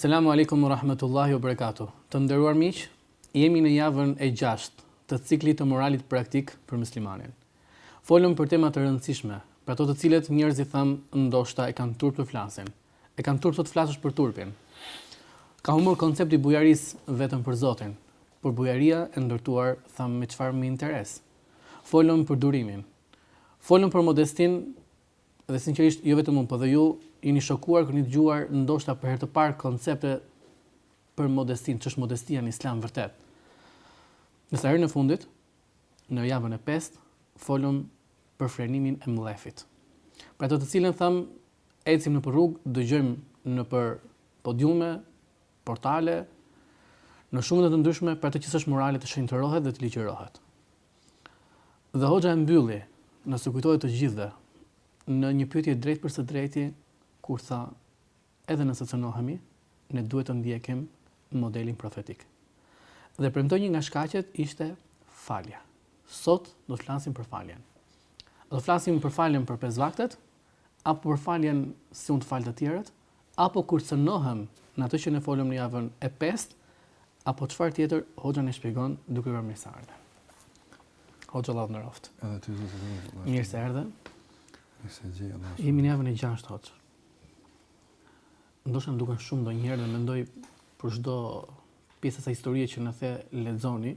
Selamu Alejkum u Rahmetullahi u Berekatuhu. Të nderuar miq, jemi në javën e gjashtë të ciklit të moralit praktik për muslimanin. Folëm për tema të rëndësishme, për ato të cilat njerëzit thamë ndoshta e kanë turp të flasin. E kanë turp të flasësh për turpin. Ka humbur koncepti i bujarisë vetëm për Zotin, por bujaria e ndërtuar thamë me çfarë me interes. Folëm për durimin. Folëm për modestinë Dhe sinqerisht, jo vetëm unë, por dhe ju jeni shokuar kur keni dëgjuar ndoshta për herë të parë koncepte për modestinë, ç'është modestia në Islam vërtet. Në serinë e fundit, në javën e pestë, folëm për frenimin e mllefit. Pra atë të cilën thamë, ecim nëpër rrugë, dëgjojmë nëpër podiume, portale, në show-e të ndryshme, pra atë që s'është morale të shenjtërohet dhe të ligjërohet. Dhe hoxha e mbylli, nëse kujtohet të gjithëve, në një pyetje drejtpërsëdrejti, kur tha, edhe nëse cënohemi, ne duhet të ndjekim modelin profetik. Dhe premtoi një nga shkaqet ishte falja. Sot do të flasim për faljen. Do të flasim për faljen për pesë vaktet, apo për faljen si unë t'i fal të tjerët, apo kur cënohem në atë që ne folëm në javën e pestë apo çfarë tjetër hoxha na shpjegon duke i bërë mirëseardhje. Hoxha Allah të nderoft. Edhe ty Zoti të nderoftë. Mirë se erdhe. Mirë se të gjej Allah. Jemi në javën e 6 hoxh. Ndoshta më duken shumë ndonjëherë dhe mendoj për çdo pjesë sa historie që na the lexoni,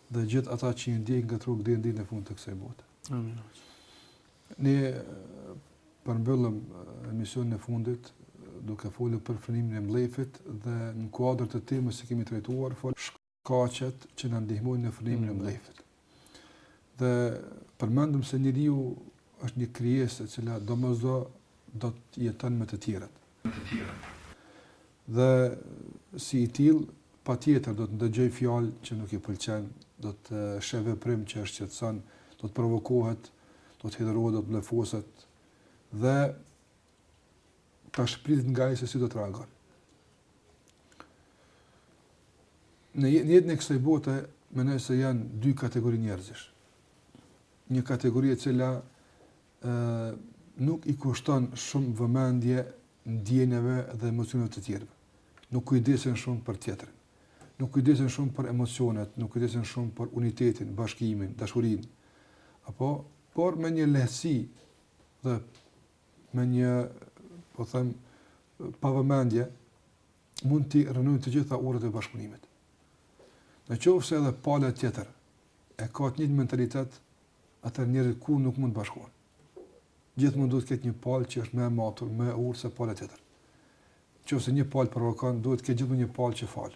dhe gjithë ata që e ndjekin këtë rrugë deri në ditën e fundit të kësaj bote. Amin. Ne përmbyllëm emisionin e fundit duke folur për frenimin e mllefit dhe në kuadër të temës që kemi trajtuar folëm shkaqet që na ndihmojnë në frenimin e mllefit. Dhe përmendëm se njeriu është një krijesë e cila domosdo do të jeton me të tjerët. Me të tjerët. Dhe si i tillë, patjetër do të ndëgjojë fjalë që nuk i pëlqen, do të sheh veprim që e shqetëson, do të provokohet, do të hidhërohet, do të mllefoset dhe tash pritet nga ai se si do të reagon. Në jetën e kësaj bote mendoj se janë dy kategori njerëzish. Një kategori e cila ë nuk i kushton shumë vëmendje ndjenjave dhe emocioneve të të tjerëve. Nuk kujdesen shumë për tjetrin. Nuk kujdesen shumë për emocionet, nuk kujdesen shumë për unitetin, bashkimin, dashurinë. Apo por me një lehtësi dhe me një po them pavëmendje mund t'i rrënojnë të gjitha urat e bashkëpunimit. Në qoftë se edhe pala tjetër e ka të njëjtin mentalitet, atëherë njerëzit kurrë nuk mund të bashkohen. Gjithmonë duhet të ketë një palë që është më e matur, më e urtë se pala tjetër. Nëse një palë provokon, duhet të ketë gjithmonë një palë që fal.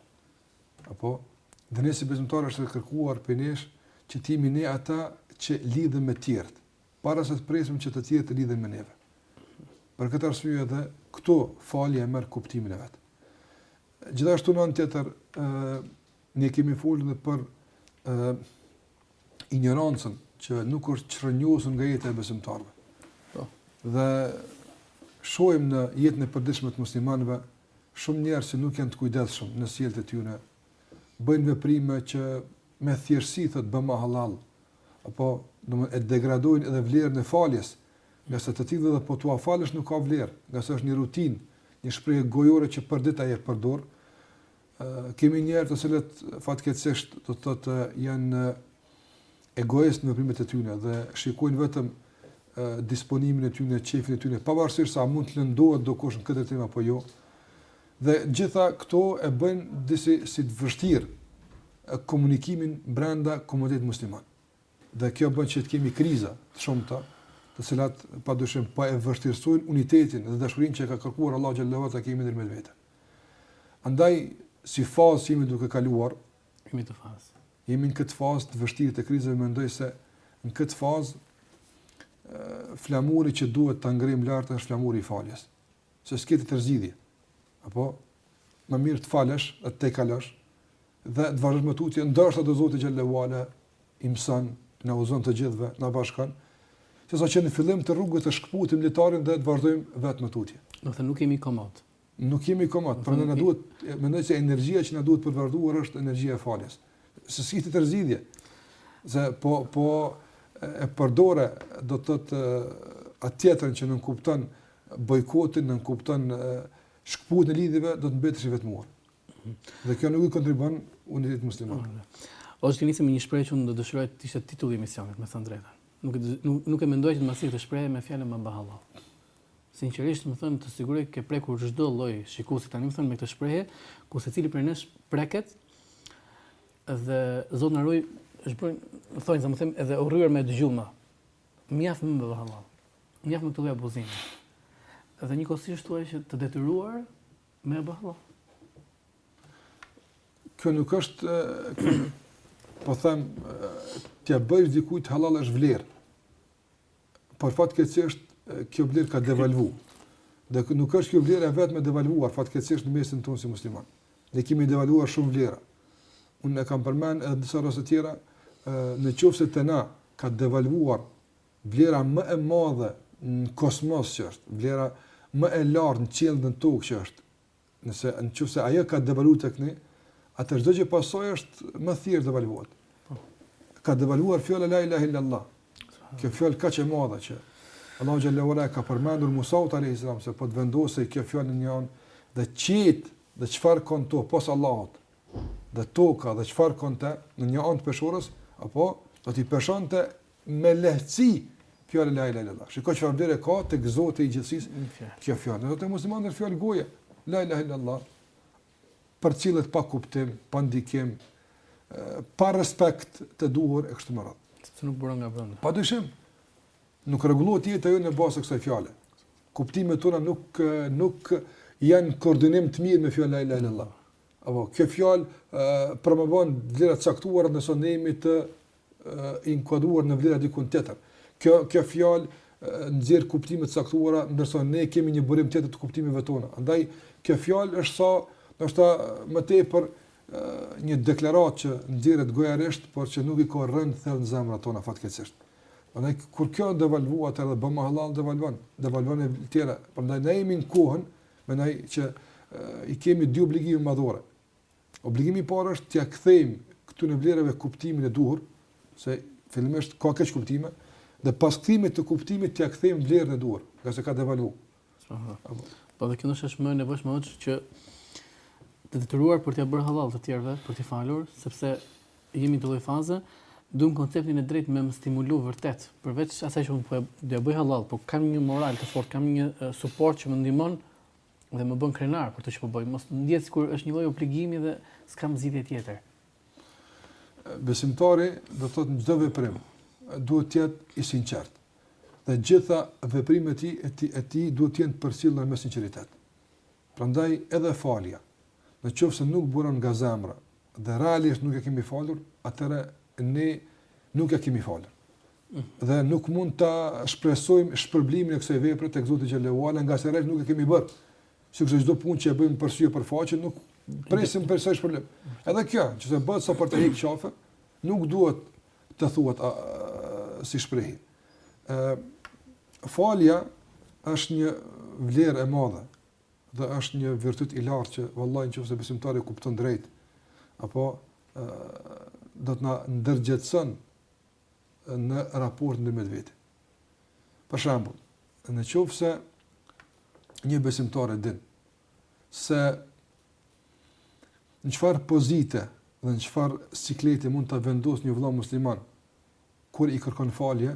Apo dhe ne si besimtarë është e kërkuar prej nesh që të jemi ne ata që lidhemi me të tjerët, para se të presim që të tjerët të lidhen me neve. Për këtë arsye edhe këtu falja merr kuptimin e vet. Gjithashtu në anë tjetër, ë Ne kemi folur edhe për ë injorancën që nuk është shkrënjosur nga jeta e besimtarëve. Po. Dhe shohim në jetën e përditshme të muslimanëve shumë njerëz që nuk janë të kujdesshëm në sjelljet e tyre. Bëjnë veprime që me thjeshtësi thotë bëma hallall apo do të thotë e degradojnë edhe vlerën e faljes, ngase të tillëve edhe po t'ua falësh nuk ka vlerë, ngase është një rutinë, një shprehje gojore që përdita e përdor. kemi njerëz të cilët fatkeqësisht do të thotë janë egoistë në veprimet e tyre dhe shikojnë vetëm disponimin e tyre, qejfin e tyre, pavarësisht sa mund të lëndohet dokush në këtë drejtim apo jo. Dhe gjitha këto e bëjnë disi si të vështirë komunikimin brenda komunitetit musliman. Dhe kjo bën që të kemi kriza të shumta, të cilat padyshim po e vështirësojnë unitetin dhe dashurinë që ka kërkuar Allahu xhele ue ala ta kemi ndërmjet vete. Andaj si fazë jemi duke kaluar në këtë fazë të vështirë të krizave, mendoj se në këtë fazë flamuri që duhet ta ngrim lart është flamuri i faljes. se s'ke tjetër zgjidhje, apo, më mirë të falësh dhe të tejkalosh, dhe të vazhdosh më tutje, ndoshta do Zoti xhele ue ala na mëson, na udhëzon të gjithëve, na bashkon. Sesa që në fillim të rrugës të shkëputim litarin dhe të vazhdojmë vetë më tutje. Do të thotë nuk jemi komod. Nuk jemi komod, por ne na duhet, mendoj se energjia që na duhet për të vazhduar është energjia e faljes. Se s'ke tjetër zgjidhje, se po, po e përdore do të thotë atë tjetrën që nënkupton bojkotin, nënkupton shkëputjen e lidhjeve, do të mbetesh i vetmuar. Dhe kjo nuk i kontribuon unitetit musliman. O, është nisur me një shprehje që unë do dëshiroj të ishte titulli i emisionit, me thënë drejtën. Nuk nuk nuk e mendova që të nisni këtë shprehje me fjalën bëma hallall. Sinqerisht, domethënë, të siguroj ke prekur çdo lloj shikuesi tani, domethënë, me këtë shprehje, ku secili prej nesh preket dhe Zoti na ruajt, është bërë, domethënë, me thënë, edhe urryer me dëgju më. Mjaft më bëma hallall. Mjaft me këto lloj abuzime. Dhe njëkohësisht thua që të detyruar me e bë hallall. Kjo nuk është, kjo, po them, t'ja bëjsh dikujt halal është vlerë. Por fatkeqësisht kjo vlerë ka devalvu. Dhe nuk është kjo vlerë e vetme e devalvuar fatkeqësisht në mesin tonë si musliman. Ne kemi devalvuar shumë vlera. Unë e kam përmend edhe disa herë të tjera, ë në qoftë se te ne ka devalvuar Vlera më e madhe në kosmos që është, vlera më e lartë në qiell e në tokë që është, nëse në qoftë se ajo ka devalvu tek ne, atëherë çdo gjë pas saj është më thjeshtë të devalvohet. Po. Ka devalvuar fjala la ilaha illallah. Kjo fjalë kaq e madhe që Allahu xhele ue ala ia ka përmendur Musaut alejhi selam se po të vendosej kjo fjalë në një anë dhe qiejt dhe çfarë ka në to pos Allahut dhe toka dhe çfarë ka në të në një anë të peshores, ajo do t'i peshonte me lehtësi fjala la ilahe illallah. Shiko çfarë vlere ka tek Zoti i gjithësisë. Kjo fjalë, sot te muslimanët është fjalë goje. La ilahe illallah. Përsëritet pa kuptim, pa ndikim, pa respekt të duhur e kështu me radhë. Sepse nuk buron nga brenda. Padyshim. Nuk rregullohet jeta jonë në bazë të kësaj fjale. Kuptimet tona nuk nuk janë në koordinim të mirë me fjalën la ilahe illallah. Apo kjo fjalë promovon vlera të caktuara ndërsa ne jemi të inkuadruar në vlera dikun tjetër. Kjo kjo fjalë nxjerr kuptime të caktuara, ndërsa ne kemi një burim tjetër të kuptimeve tona. Andaj kjo fjalë është sa, do të thotë më tepër një deklaratë që nxirret gojarisht, por që nuk ka rënë thellë në zemrat tona fatkeqësisht. Andaj kur kjo devalvohet edhe bëma hallall devalvon, devalvon e tjera. Prandaj ne jemi në kohën, mendoj që i kemi dy obligime madhore. Obligimi i parë është t'ua kthejmë këtyre vlerave kuptimin e duhur, se fillimisht ka keqkuptime, dhe pas kthimit të kuptimit t'ia kthejmë vlerën e duhur, ngase ka devalvuar. Aha. Po dhe kjo është më e nevojshme se ajo që t'je detyruar për t'ia bërë hallall të tjerëve, për t'i falur, sepse jemi në një lloj faze, duam konceptin e drejtë me më stimulu vërtet, përveç asaj që unë po do e bëj hallall, po kam një moral të fortë, kam një suport që më ndihmon dhe më bën krenar për atë që po bëj. Mos ndihet sikur është një lloj obligimi dhe s'kam zgjidhje tjetër. Besimtari do të thotë në çdo veprim duhet të jetë i sinqert. Dhe gjitha veprimet e tij e tij duhet të jenë të përcjellura me sinqeritet. Prandaj edhe falja, në qoftë se nuk buron nga zemra, dhe realisht nuk e kemi falur, atëherë ne nuk e kemi falur. Mhm. Dhe nuk mund të shpresojmë shpërblimin e kësaj vepre tek Zoti xhel-le ve ala, ngase realisht nuk e kemi bërë. Siç është çdo punë që e bëjmë për sy e për faqe, nuk presim për të shpërblim. Edhe kjo, nëse bëhet sa për të hekë qafe, nuk duhet të thuhet, a, si shprehi. E, falja është një vlerë e madhe, dhe është një virtyt i lartë që vallahi nëse besimtari e kupton drejt apo ë do të na ndërgjegjësonte në raport me veten. Për shembull, në qoftë se një besimtar e din se në çfarë pozite dhe në çfarë sikleti mund ta vendos një vëlla musliman kur i kërkon falje,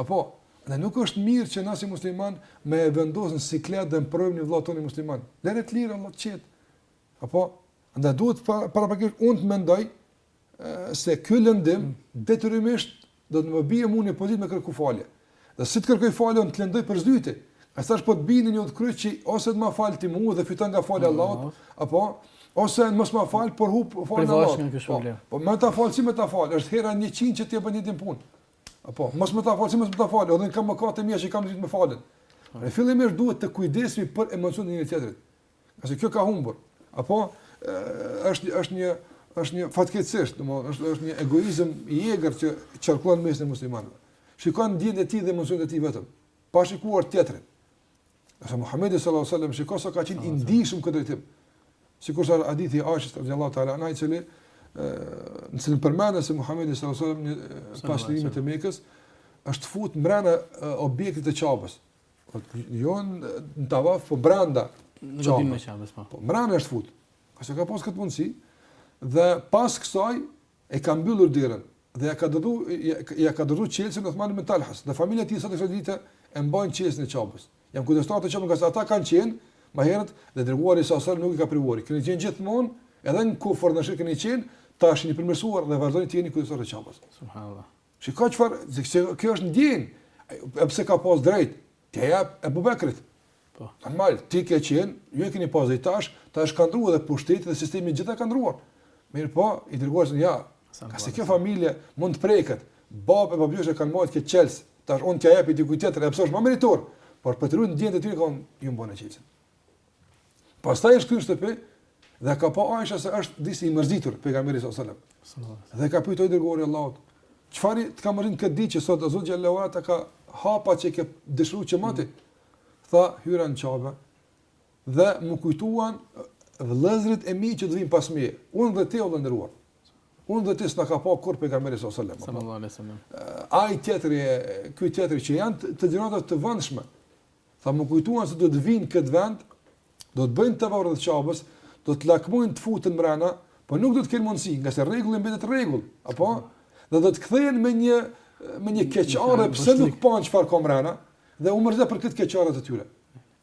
Apo, dhe nuk është mirë që na si musliman me e vendos në siklet dhe në sprovë një vlla tonin musliman. Lëre të lirë, ela të qetë. Apo, ndaj duhet para, paraprakisht, unë të mendoj se ky lëndim, detyrimisht, do të më bije mu në një pozitë me kërku falje. Dhe si të kërkoj falje, unë të lëndoj për së dyti. Ngase është po të bie në udhëkryq që ose të ma falë ti mu dhe fiton nga falja e Allahut, apo, ose mos ma falë, por humb faljen e Allahut. Po, po me ta falë, si me ta falë, është hera e njëqind që ti e bën të njëjtën punë. Apo, mos me ta falë, si mos me ta falë, edhe unë kam mëkate të mia që i kam dëshirë të më falen. E fillimisht duhet të kujdesmi për emocionet e njëri-tjetrit. Ngase kjo ka humbur, apo, është, është një, është një fatkeqësisht, domethënë është është një egoizëm i egër që qarkullon në mesin e muslimanëve. Shikon ndjenjat e tij dhe emocionet e tij vetëm, pa shikuar tjetrin. Ndërsa Muhamedi sallallahu alaihi wasallam shikoje sa ka qenë i ndjeshëm në këtë drejtim. Sikurse hadithi i Aishës radhiyallahu ta'ala anha i cili në cilin përmendet se Muhamedi sallallahu alaihi wasallam pas çlirimit të Mekës është fut brenda objektit të Qabes. Po jo në tavaf, po brenda Qabes. Po. po brenda është fut. Ngase ka pas këtë mundësi dhe pas kësaj E ka mbyllur derën dhe ia ka dorëzu, ia ka dorëzu çelësin Uthman ibn Talhas. Dhe familja e tij sot e kësaj dite e mbajnë çelësin e Qabes. Janë kujdestarë të Qabes, ngase ata kanë qenë më herët dhe i dërguari sa sa nuk i ka privuar. Keni qenë gjithmonë edhe në kufër në shirk keni qenë, tash jeni përmirësuar dhe vazhdoni të jeni kujdestarë të Qabes. Subhanallahu. Shikoje çfarë, kjo është ndjenjë. Ai pse, ka pas drejt? T'ia japë Ebu Bekrit. Po. Normal, ti ke qenë, ju e keni pas dhe tash, tash ka ndërruar edhe pushteti dhe sistemi e gjitha ka ndërruar. Mirëpo, i dërguari tha jo, ngase kjo familje mund të preket, babë e babgjysh e kanë mbajtë këtë çelës, tash unë t'ia jap dikujt tjetër, edhe pse është më meritor, por për të ruajtur ndjenjat e tyre, ka thënë ju mbajeni çelësin. Pastaj është këtu në shtëpi dhe ka pa Aisha se është disi i mërzitur pejgamberi sallallahu alajhi wasallam. Dhe ka pyetur i dërguari i Allahut, çfarë të ka mërzit këtë ditë që sot Zoti xhelle ve ala ta ka hap atë që ke dëshiruar që moti? Tha hyra në Qabe dhe m'u kujtuan vëllezërit e mi që do vin pas meje. Unë dhe ti i nderuar. Unë dhe ti s'na ka pa kurrë pejgamberi sallallahu alajhi wasallam. Sallallahu alajhi wasallam. Ai tjetri, ky tjetri që janë te gjenerata të mëvonshme Tha m'u kujtuan se do të vijnë këtë vend, do të bëjnë tavafin e Qabes, do të lakmojnë të futen mrena, po nuk do të kenë mundësi, ngase rregulli mbetet rregull, apo? Dhe do të kthehen me një, me një keqardhje, pse nuk panë çfarë ka mrena, dhe u mërzit për këtë keqardhje të tyre.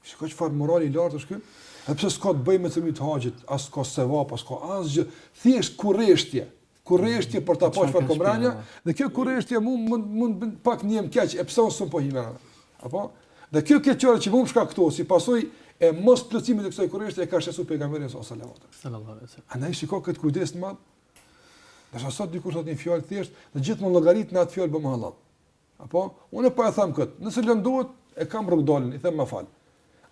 Shiko çfarë morali i lartë është këtë? E pse s'ka të bëjë me të rrit haxhit, as ka sevap, as ka asgjë, thjesht kureshtje, kureshtje për ta pa çfarë ka mrena dhe kjo kureshtje mund mund mund pak ndihem keq e pse unë po hy mrena. Apo? Dhe kjo keqardhje që mund shkaktohet si pasoj e mos plotësimit të kësaj kureshtje e ka shqetësu pejgamberi sallallahu alajhi wasallam. Sallallahu alajhi wasallam. A na e shiko këtë kujdes të madh. Dhe sot dikush thotë një fjalë të thjeshtë, dhe gjithmonë llogarit në atë fjalë ma bën hallall. Apo, unë po e them kët, nëse lëndohet e kam rrugë dalën, i them më fal.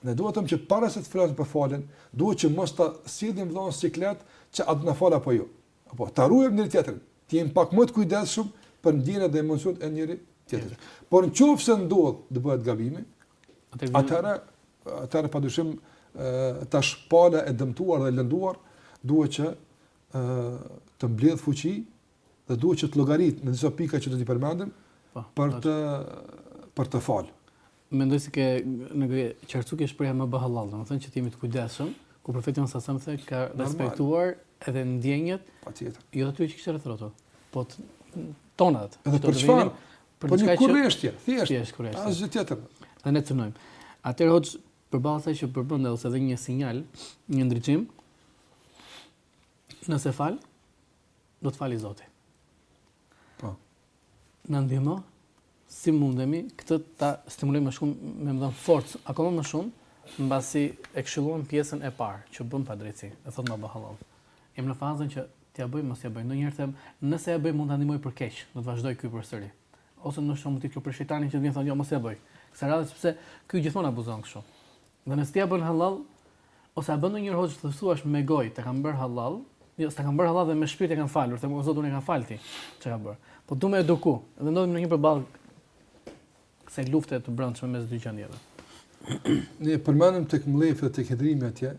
Ne duhet të them që para se të flas për falën, duhet që mos ta sjellim vëllain siklet që a të na fal apo jo. Apo ta ruajmë njëri tjetrin, të jemi pak më të kujdesshëm për ndjenjat dhe emocionet e njëri tjetrit. Por në qoftë se ndodh të bëhet gabimi, atëherë atëherë pa dyshim tash pala e dëmtuar dhe e lënduar duhet që ë të mbledh fuqi dhe duhet që të llogarit në disa pika që do t'i përmendim po, për të për të fal. Mendoj se ke na e qartësuar këtë shprehje ma bë hallall, domethënë që të jemi të kujdesshëm, ku profeti Muhammed sallallahu alajhi ka respektuar edhe ndjenjat. Patjetër. Jo atyre që kishte rreth po tonat. Edhe për çfarë? Për po një kureshtje, thjesht. Thjesht kureshtje. Asgjë tjetër. Dhe ne cënojmë. Atëherë hoxhë përballë asaj që përmende ose edhe një sinjal, një ndriçim. Nëse fal, do të fali Zoti. Po. Na ndihmo si mundemi këtë ta stimulojmë më shumë me më dhënë forcë akoma më shumë mbasi e këshilluam pjesën e parë që bën padrejtësi, e thot ma bë hallall. Jam në fazën që t'ja bëj mos t'ja bëj. Ndonjëherë them, nëse e bëj mund ta ndihmoj për keq, do të vazhdoj ky përsëri. Ose ndoshta mund të jetë kjo prej shejtanit që të vjen thonë jo mos e bëj kësaj radhe sepse ky gjithmonë abuzon kështu. Dhe nëse ti ja bën hallall ose ja bën ndonjëherë hoxhë të thuash me gojë ta kam bërë hallall, jo s'ta kam bërë hallall dhe me shpirt e kam falur, them o Zot unë e kam fal atij çka ka bërë. Po du me e eduku dhe ndodhemi në një përballje kësaj lufte të brendshme mes dy gjendjeve. Ne e përmendëm tek mllefë dhe tek hidhërimi atje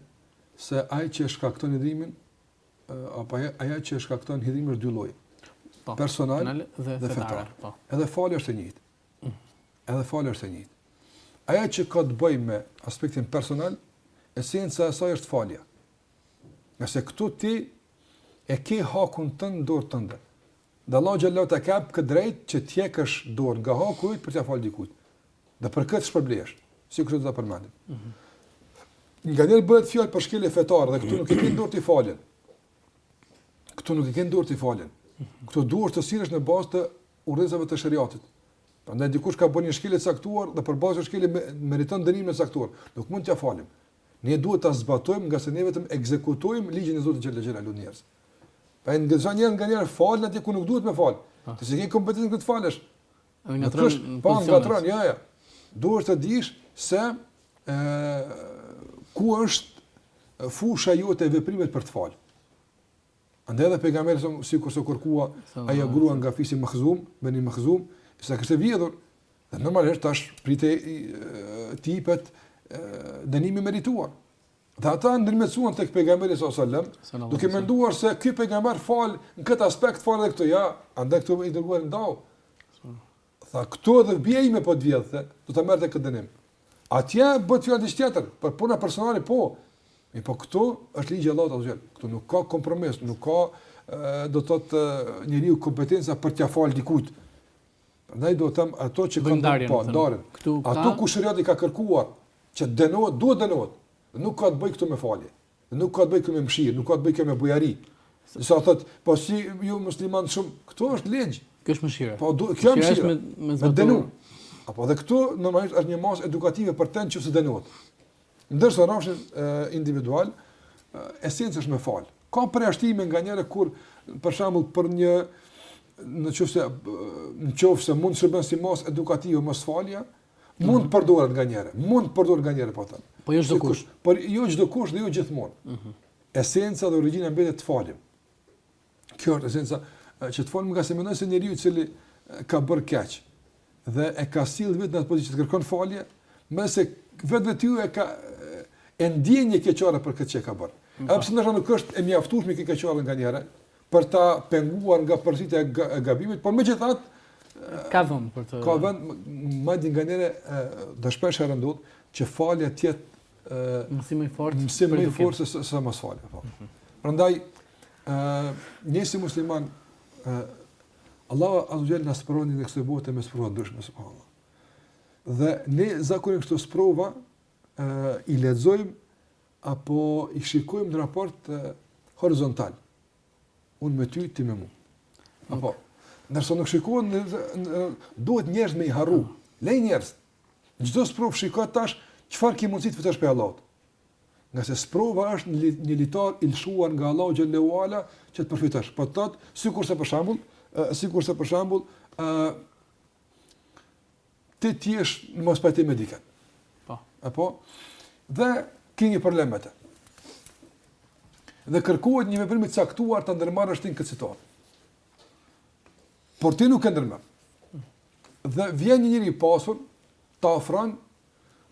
se ai që e shkakton hidhërimin apo ajo ajo që e shkakton hidhërimin është dy lloje. Po, personal dhe, dhe fetar. Po. Edhe falja është e njëjtë. Edhe falja është e njëjtë. Ajo që ka të bëjë me aspektin personal, esenca e saj është falja. Nëse këtu ti e ke hakun tënd në dorë tënde, dhe Allahu xhelle ta ka dhënë këtë drejtë që ti e kesh në dorë hakun për të falë dikujt. Dhe për këtë shpërblehesh, siç do ta përmendim. Mm -hmm. Nganjëherë bëhet fjalë për shkelje fetare dhe këtu nuk e ke në dorë ti faljen. Këtu nuk e ke në dorë ti faljen. Këtu duhet të sillesh në bazë të urdhëresave të sheriatit. Prandaj dikush ka bërë një shkelje të caktuar dhe për bazë të kësaj shkelje meriton dënimin e caktuar. Nuk mund t'ia falim. Ne duhet ta zbatojmë, ngase ne vetëm ekzekutojmë ligjin e Zotit xhelle xhelaluhu te njerëzit. Pa e ndërsa njerëz nganjëherë falin atje ku nuk duhet me falë. Po. Ti s'ke kompetencë këtu të falësh. Edhe ngatërron. Po ngatërron, jo, jo. Duhet të dish se ë ku është fusha jote e veprimit për të falë. Andaj edhe pejgamberi s.a.s. kur se kërkua ajo grua nga fisi Mahzum, Beni Mahzum, se kishte vjedhur. Dhe normalisht tash pritej t'i jepet dënimi i merituar. Dhe ata ndërmjetësuan tek pejgamberi s.a.s., duke menduar se ky pejgamber fal në këtë aspekt fal edhe këtu ja, andaj këtu i dërguari ndau. Tha, këtu edhe bija ime po të vjedhte, do ta merrte këtë dënim. Atje bëhet fjalë diçka tjetër, për puna personale po. Mirëpo këtu është ligji i Allahut azze ue xhel. Këtu nuk ka kompromis, nuk ka do të thotë njeriu kompetenca për t'ia fal dikujt. Prandaj do të them ato që kanë ndarje po ndarje. Këtu ato ku sheriati ka kërkuar që të dënohet, duhet të dënohet. Nuk ka të bëjë këtu me falje. Dhe nuk ka të bëjë kjo me mëshirë, nuk ka të bëjë kjo me bujari. Dikush thotë, po si ju muslimanë shumë, këtu është ligj. Kjo është mëshira. Po do, kjo është mëshira. Me, me dënu. Apo dhe këtu normalisht është një masë edukative për të nëse dënohet. Ndërsa në rrafshin individual, esenca është me fal. Ka përjashtime nganjëherë kur për shembull për një në qoftë se në qoftë se mund të shërben si masë edukative mosfalja, Mund të përdoret nganjëherë, mund të përdoret nganjëherë, po të themi. Po jo çdokush. Por jo çdokush dhe jo gjithmonë. Uh mhm. -huh. Esenca dhe origjina mbetet të falim. Kjo është esenca që të falim ngase mendoj se njeriu i cili ka bërë keq dhe e ka sjell veten në atë pozitë që të kërkon falje, në vetvete ai e ka e ndjen një keqardhje për këtë që ka bërë. Edhe pse ndoshta nuk është e mjaftueshme kjo keqardhje nganjëherë, për ta penguar nga përsëritja e gabimit, por megjithatë ka vend për të ka vend madje nganjëherë edhe shpeshherë ndodh që falja të jetë mësim më i fortë mësim më i fortë sesa mosfalja po mhm. prandaj ë ne si muslimanë ë Allahu azze ue xhel na sprovon në këtë botë me sprova të ndryshme subhanallahu dhe ne zakonisht këto sprova ë i lexojmë Apo i shikojmë në raport horizontal. Unë me ty, ti me mu. Apo, ndërsa nuk shikohen, në, duhet njerëzit me i harru. Lëri njerëzit. Çdo sprovë shiko tash, çfarë ki mundësi të fitosh prej Allahut. Ngase sprova është një litar i lëshuar nga Allahu xhele ue ala që të përfitosh. Po të tëtë, sikurse për shembull, sikurse për shembull, Ti të jesh në mospajtim me dikën. Po. Apo dhe ke një problem me të. Dhe kërkohet një veprim i caktuar ta ndërmarrësh ti në këtë situatë. Por ti nuk e ndërmerr. Dhe vjen një njeri i pasur, ta ofron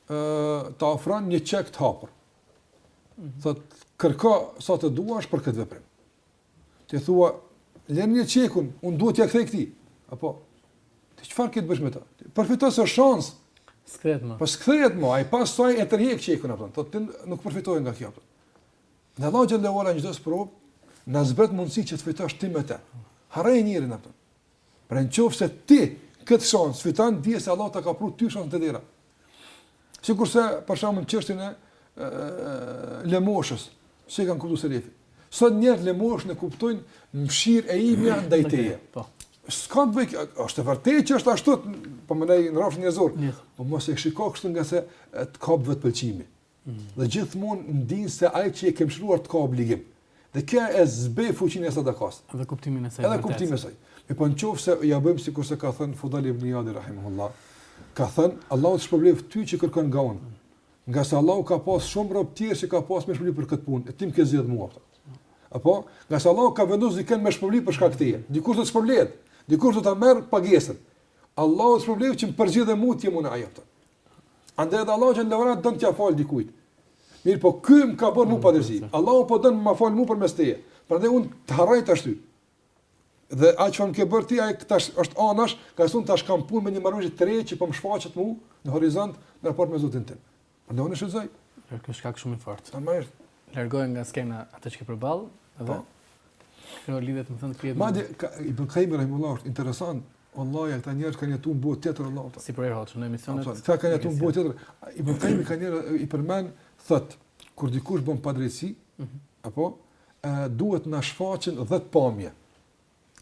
ë ta ofron një çek të hapur. Mhm. Thotë kërko sa të duash për këtë veprim. Ti thua, lëre një çekun, unë duhet t'ia kthej këtij. Apo ti çfarë ke të bësh me ta? Përfito se shansi s'kthehet më. Po s'kthehet më, ai pastaj e tërheq çekun apo. Thotë ti nuk përfitove nga kjo. Në Allahu xhele ue ala çdo sprovë, na zbret mundësi që të fitosh ti me të. Harrej njerin apo. Pra në qofë se ti këtë shans fiton, dije se Allahu ta ka pru ty shansin te dera. Sikurse, për shembull në çështjen e, e, lëmoshës, si e kanë kuptu selefi. Sot njerëz lëmoshën e kuptojnë mshirë e imja ndaj teje. Po. S'ka të bëjë, është e vërtetë që është ashtu, po mënjanë në rrafsh njerëzor. Po mos e shiko kështu ngase të kap vetëpëlqimi. Dhe gjithmonë ndien se ai që e ke mëshiruar të ka obligim. Dhe kjo e zbeh fuqinë e sadakasë. Dhe kuptimin e saj. Edhe kuptimin e saj. E po nëse ja bëjmë sikurse ka thënë Fudajl ibn Ijadi rahimehullah, ka thënë Allahu të shpërbleftë ty që kërkon nga unë. Ngase Allahu ka pas shumë rob tjerë që ka pas me shpërbly për këtë punë, e ti m'ke zgjedh mua. Apo, ngase Allahu ka vendosur dikën me shpërbly për shkak të tij. Dikush do të shpërblehet, dikush do ta merr pagesën. Allahu të shpërbleftë që më përzgjidhe mua ti më në ajo. Andaj edhe Allahu xhele ue ala don t'ia fal dikujt. Mirë, po ky më ka bërë mua padrejtësi. Allahu po don me m'fal mua përmes teje. Prandaj un të harroj tash ty. Dhe atë që më ke bërë ti, ajo tash është anash, ngase un tash kam punë me një marrëveshje të re që po më shfaqet mua në horizont në raport me Zotin tim. Prandaj unë gëzoj. Po ky shkak shumë i fortë. Sa më është. Largoje nga skena atë që ke përballë, edhe. Po. Kjo lidhet më thënë këtë. Madje Ibn Kajjimi rahimehullahu është interesant Wallahi ata njerëz kanë jetuar në botë tjetër Allahu. Si për Hoxhën në emisionet. Ata kanë jetuar në botë tjetër. Ibn Kajjimi i përmend thotë kur dikush bën padrejtësi, mm -hmm. apo e, duhet t'na shfaqen 10 pamje.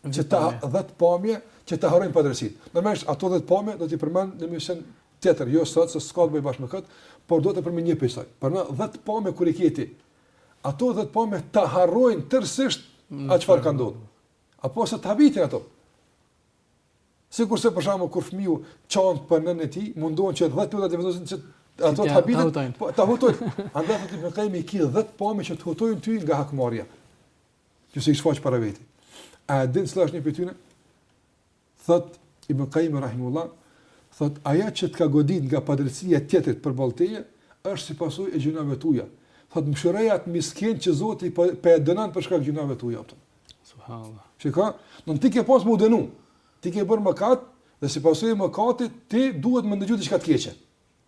Që ta 10 pamje që ta harrojnë padrejtësinë. Normalisht ato 10 pamje do t'i përmend në emision tjetër, jo sot se s'ka të bëjë bash me kët, por do të përmend një pjesë. Pra 10 pamje kur i ke ti. Ato 10 pamje ta harrojnë tërësisht atë çfarë ka ndodhur. Apo se të habitin ato. Sikur se për shembull kur fëmiu qan për nënën e tij, mundohen që 10 minuta të vendosin se ato të habitin, po ta hutojnë. Andaj ato të këqija që ti i ke pa që të hutojnë ty nga hakmarrja. Që i shfaq para veti. A din si është një pyetje? Thotë Ibn Qayimi rahimullah, thotë, ajo që të ka godit nga padrejtësia e tjetrit përballë teje, është si pasojë e gjynaheve tuja. Thotë, mëshiroje atë miskin që Zoti po po e dënon për shkak të gjynaheve tuja. Subhanallah. Shikoj, pra ti ke pas me u dënu. Ti ke bërë mëkat dhe si pasojë e mëkatit ti duhet me ndëgju diçka të keqe.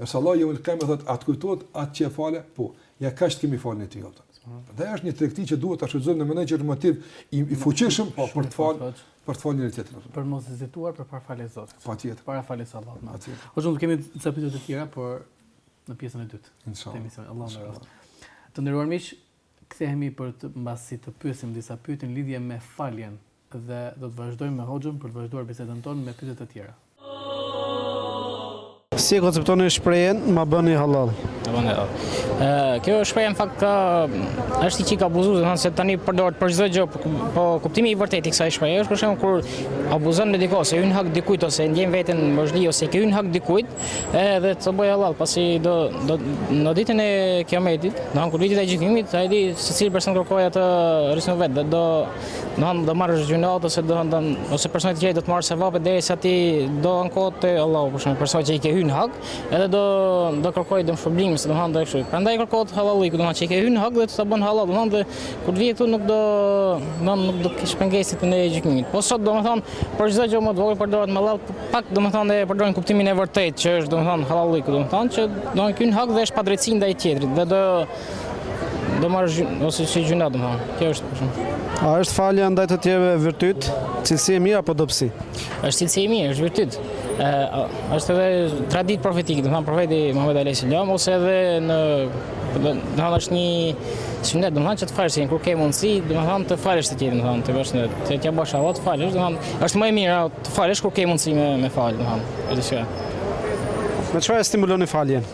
Nëse Allahu xhele thot a të kujtohet atë që e fale, po, ja kaq të kemi falë edhe ty. Dhe është një tregti që duhet ta shfrytëzojmë në mënyrë që është motiv i, i fuqishëm po për të fal, për të falë një tjetër. Për mos hezituar për të falë për hir të Zotit. Patjetër. Barakallah. Patjetër. Hoxhë do kemi disa pyetje të tjera, por në pjesën e dytë. Inshallah. Allahu të nderoftë. Të nderuar miq, kthehemi përsëri mbasi të pyesim disa pyetje në lidhje me faljen Dhe do të vazhdojmë me Hoxhën për të vazhduar bisedën tonë me pyetje të tjera. Si e konceptoni shprehjen ma bëni halal? Ma bëni halal. Kjo shprehje në fakt është një çikë abuzu, sepse tani përdohet për çdo gjë, po kuptimi i vërtetë i kësaj shprehjeje është për shembull kur abuzon me dikë, ose i hyn në hak dikujt ose ndjen veten në faj ose i ke hy në hak dikujt, edhe të bëj halal, pasi domethënë në ditën e kiametit, domethënë kur dita e gjykimit, ai di se cili person kërkoi atë rrezikun vet, do Do të do marrësh gjynahet ose domethënë ose personi tjetër do të marrë sevapet derisa ai do ankohet te Allahu për shkak personi që i ke hyrë në hak, edhe do do kërkojë dëmshpërblim, se domethënë do kështu. Prandaj kërkohet halalli, domethënë që i ke hyrë në hak dhe të ta bën halal, domethënë kur të vijë këtu nuk do do nuk do të kesh pengesë ditën e gjykimit. Po sot domethënë për çdo gjë më të vogël përdoret ma halal, pak domethënë e përdorin kuptimin e vërtetë që është domethënë halalli, domethënë që domethënë ke hy në hak dhe është padrejtësi ndaj tjetrit dhe do Domethënë gjynah, ose si gjynah domethënë, kjo është për shembull. A është falja ndaj të tjerëve virtyt, cilësi e mirë apo dobësi? Është cilësi e mirë, është virtyt. Është edhe traditë profetike, domethënë profeti Muhammed A.S. ose edhe në, domethënë është një sunet, domethënë që të falësh kur ke mundësi, domethënë të falësh të tjerët, domethënë t'ia bësh halal, t'ia bësh halal, të falësh, domethënë, është më e mirë, të falësh kur ke mundësi me falë, domethënë, diçka. Me çfarë e stimuloni faljen?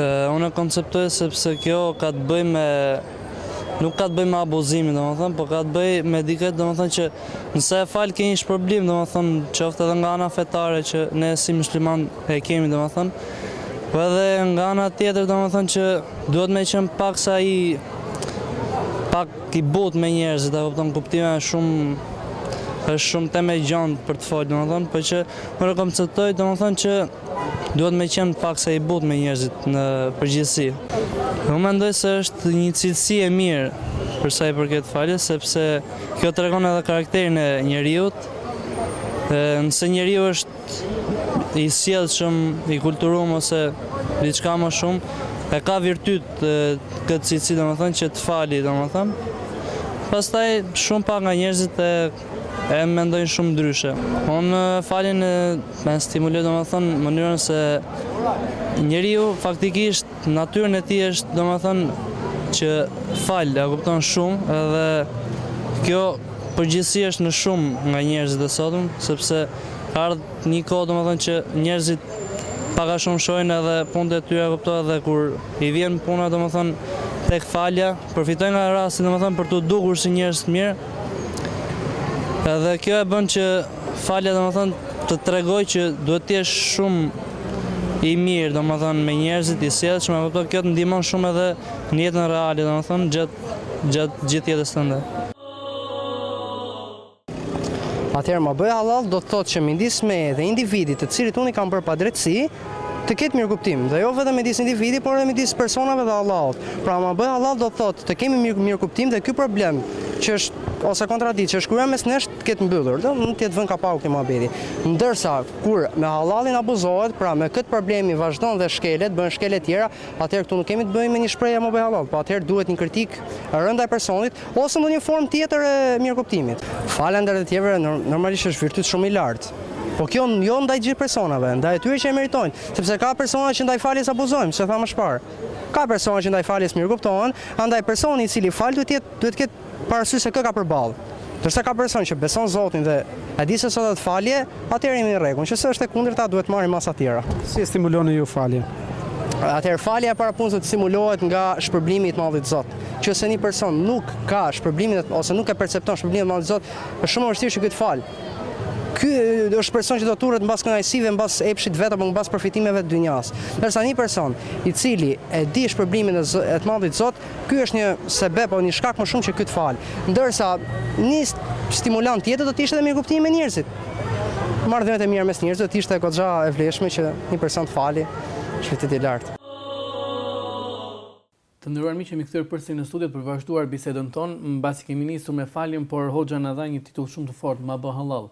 Unë e konceptoj sepse kjo ka të bëjë me nuk ka të bëjë me abuzimin, domethënë, por ka të bëjë me dikë, domethënë që nëse e fal ke një shpërblim, domethënë, qoftë edhe nga ana fetare që ne si musliman e kemi, domethënë, po edhe nga ana tjetër, domethënë që duhet me qenë paksa i pak i butë me njerëzit, domethënë kuptime shumë, është shumë temë e gjerë për të folë, domethënë, po që unë e konceptoj, domethënë që Duhet me qenë paksa i butë me njerëzit në përgjithësi. Unë mendoj se është një cilësi e mirë për sa i përket faljes, sepse kjo tregon edhe karakterin e njeriut. Nëse njeriu është i sjellshëm, i kulturuar ose diçka më shumë, e ka virtyt këtë cilësi domethënë që të fali domethënë. Pastaj shumë pak nga njerëzit e E mendojnë shumë ndryshe. Unë faljen e stimuloj domethënë mënyrën se njeriu faktikisht natyrën e tij është domethënë që fal, a kupton shumë edhe kjo përgjithësi është në shumë nga njerëzit e sotëm, sepse erdhi një kohë domethënë që njerëzit pak a shumë shohin edhe punët e tyre, kupton edhe kur i vjen puna domethënë tek falja, përfitojnë nga rasti domethënë për të dukur si njerëz të mirë, Edhe kjo e bën që falja domethënë të tregojë që duhet të jesh shumë i mirë domethënë me njerëzit i sjellshëm më kupton kjo të ndihmon shumë edhe në jetën reale domethënë gjatë gjithë jetës tënde. Atëherë ma bëj hallall do të thotë që midis meje dhe individit të cilit unë i kam bërë padrejtësi, të ketë mirëkuptim dhe jo vetëm midis individi, por edhe midis personave dhe Allahut. Pra, ma bëj hallall do të thotë të kemi mirëkuptim dhe ky problem që është ose kontradiktë që është kryer mes nesh të ketë mbyllur, domethënë të jetë vënë kapaku këtij muhabeti. Ndërsa kur me hallallin abuzohet, pra me këtë problemi vazhdon dhe shkelet, bëhen shkeljet tjera, atëherë këtu nuk kemi të bëjmë me një shprehje ma bëj hallall, po atëherë duhet një kritikë e rëndë ndaj personit ose ndonjë formë tjetër e mirëkuptimit. Falja ndaj të tjerëve normalisht është virtyt shumë i lartë, por kjo jo ndaj të gjithë personave, ndaj atyre që e meritojnë, sepse ka persona që ndaj faljes abuzojnë, siç e thamë më përpara. Ka persona që ndaj faljes mirëkuptohen, andaj personi i cili fal duhet të jetë duhet të ketë Parasysh se kë ka përballë. Nëse ka person që beson Zotin dhe e di se ç'do të thotë falje, atëherë jemi në rregull, në qoftë se është e kundërta duhet të marrim masa tjera. Si e stimuloni ju faljen? Atëherë falja para së gjithash do të stimulohet nga shpërblimi i të Madhit Zot. Në qoftë se një person nuk ka shpërblimin ose nuk e percepton shpërblimin e të Madhit Zot, është shumë e vështirë që ky të falë. Ky është person që do të turret mbas kënaqësive, mbas epshit të vet apo mbas përfitimeve të dynjasë. Ndërsa një person i cili e di shpërblimin e të Madhit Zot, Ky është një sebep apo një shkak më shumë që ky të falë. Ndërsa një stimulant tjetër do të ishte edhe mirëkuptimi me njerëzit. Marrëdhëniet e mira me njerëzit do të ishte goxha e vlefshme që një person të fali shpirt i lartë. Të nderuar miq, jemi kthyer përsëri në studio për të vazhduar bisedën tonë, mbasi kemi nisur me faljen, por hoxha na dha një titull shumë të fortë, ma bë hallall.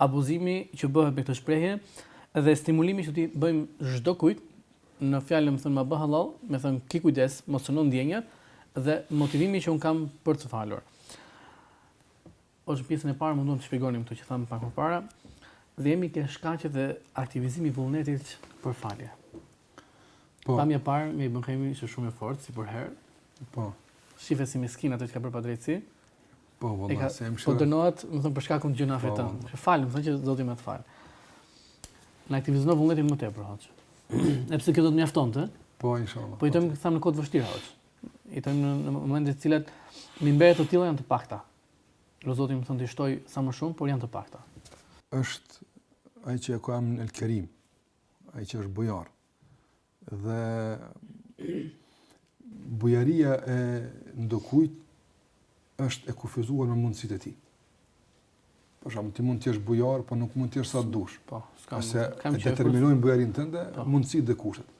Abuzimi që bëhet me këtë shprehje dhe stimulimi që t'i bëjmë çdokujt në fjalë domethënë ma bëj hallall, domethënë ki kujdes, mos ceno ndjenjat dhe motivimi që un kam për të falur. Ose pjesën e parë u munduam të shpjegonim këto që thamë pak më parë dhe jemi ke shkaqet e aktivizimi i vullnetit për falje. Po. Pamja e parë nga Ibn Kajimi ishte shumë e fortë si përherë. Po. Shife si miskin atë që ka bërë padrejtësi. Po, po, po, se më shkërë. Po dënohet, domethënë, për shkak të gjynaheve të veta. Po, po. Fal, domethënë që Zoti me të falë. Na aktivizon vullnetin më tepër, hoxhë. Edhe pse kjo do të mjaftonte? Po, inshallah. Po, jetojmë, domethënë, në kohë të vështirë, hoxhë. Jetojmë në momente të cilat, mi mbejë të tilla janë të pakta. Lus Zotin domethënë t'i shtojë sa më shumë, por janë të pakta. është ai që e ka emrin El Kerim, ai që është bujar. Dhe bujaria e ndokujt është e kufizuar me mundësitë e tij. Për shembull ti mund të jesh bujar, por nuk mund të jesh sa dush. Po, s'ka. S'kam. Ta determinojnë bujarinë tënde, po. mundësitë dhe kushtet.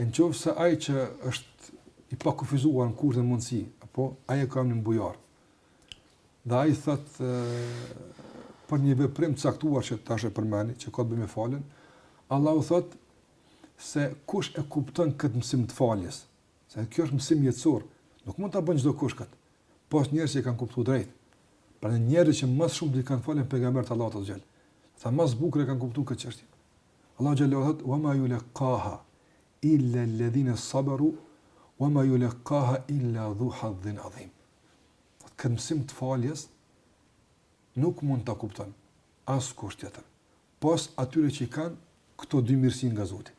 Në qoftë se ai që është i pakufizuar në kushte e mundësi, apo ai e ka emrin bujar. Dhe ai thot e, për një veprim të caktuar që tash e përmend, që ka të bëjë me faljen, Allahu thot se kush e kupton këtë mësim të faljes, se kjo është mësim jetësor, nuk mund ta bën çdokush kët, pos njerëz që e kanë kuptuar drejt. Prandaj njerëzit që më së shumti kanë falë, pejgamberët e Allahut xhel. Ata më së bukuri e kanë kuptuar këtë çështje. Allahu xhelalu thot: "Wa ma yulqaha illa alladhina sabaru wa ma yulqaha illa dhu hadhin adhim." Këtë mësim të faljes nuk mund ta kupton askush tjetër, pos atyre që i kanë këto dy mirësi nga Zoti.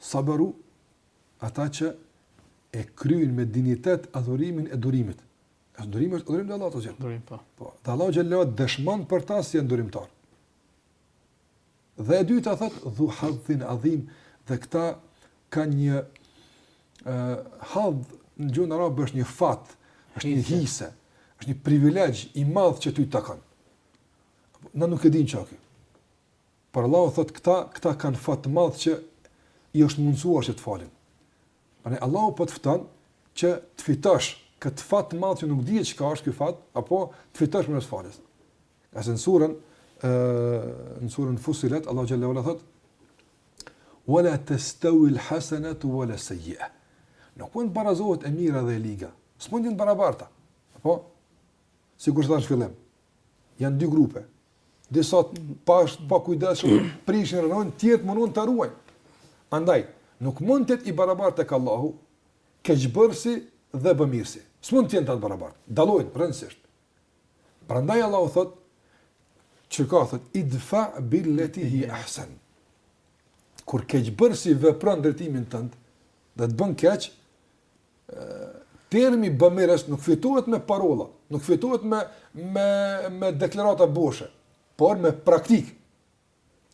Sabaru, ata që e kryejnë me dinjitet adhurimin e durimit. E durimi është adhurim te Allahu xhel. Adhurim po. Po, dhe Allahu xhel la dëshmon për ta si durimtar. Dhe e dyta thot dhu hadhin adhim dhe këta kanë një ë hadh në gjuhën arabe është një fat, është një hise, është një privilegj i madh që ty të takon. Na nuk e dimë çka. Por Allahu thotë këta, këta kanë fat të madh që i është mundësuar që të falin. Prandaj Allahu po të fton që të fitosh këtë fat të madh që nuk dihet çka është ky fat, apo të fitosh përmes faljes. Ka në surën ë në surën Fusilat Allahu xhallahu ala thot: "Wala tastawi al-hasanatu wala as-sayyi'a." Nuk mund të barazohet e mira dhe e liga. S'mund të barabarta. Apo sikur thash në fillim, Janë dy grupe. Disa të pakujdesshëm, prishin rënojnë, tjerët mundohen ta ruajnë. Andaj, nuk mund të jetë i barabartë tek Allahu keqbërësi dhe bëmirësi. S'mund të jenë të barabartë. Dallojnë rrënjësisht. Prandaj Allahu thotë çka thot idfa billeti hije ahsen. Kur keqbërësi vepron në drejtimin tënd, dhe të bën keq, Termi bëmirës nuk fitohet me parola, nuk fitohet me me me deklarata boshe, por me praktikë.